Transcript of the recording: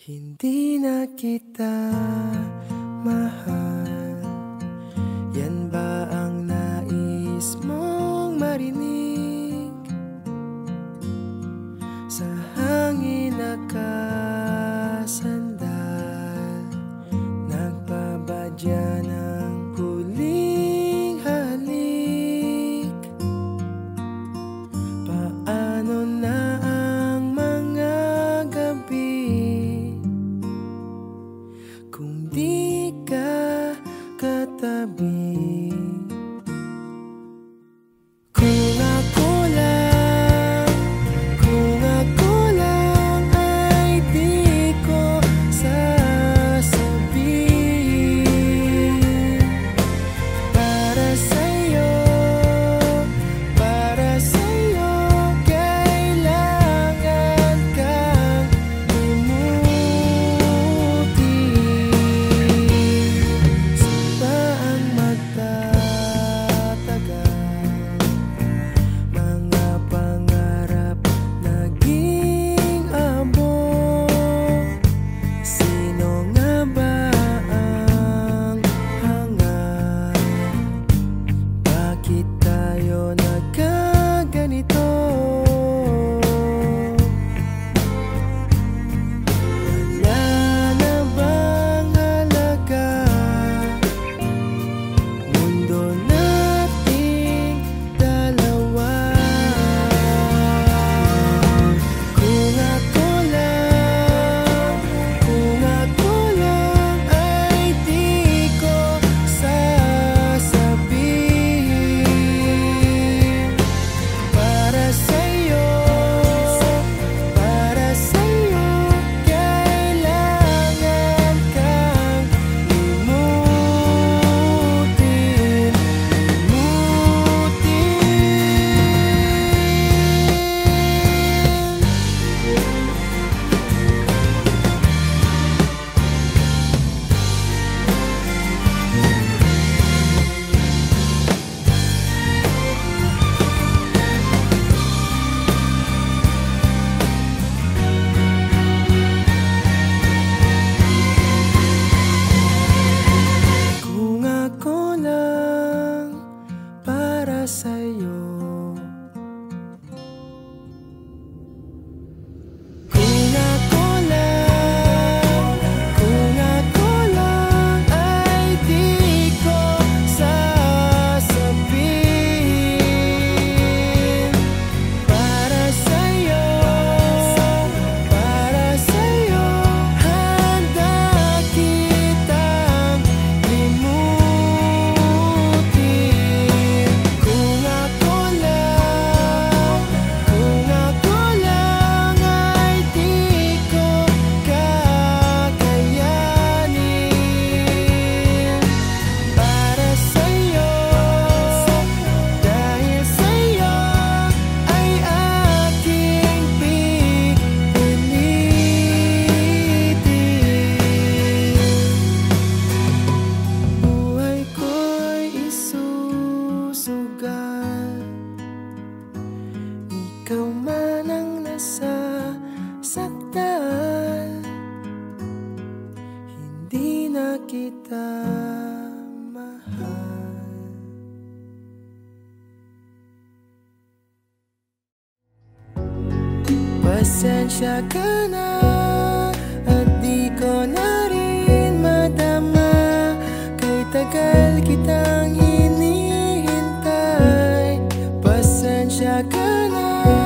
Hindi na kita mahal. be sa'yo. nasaktan. Hindi na kita mahal. Pasensya ka na At di ko na rin madama. Kay tagal kitang hinihintay. Pasensya ka na.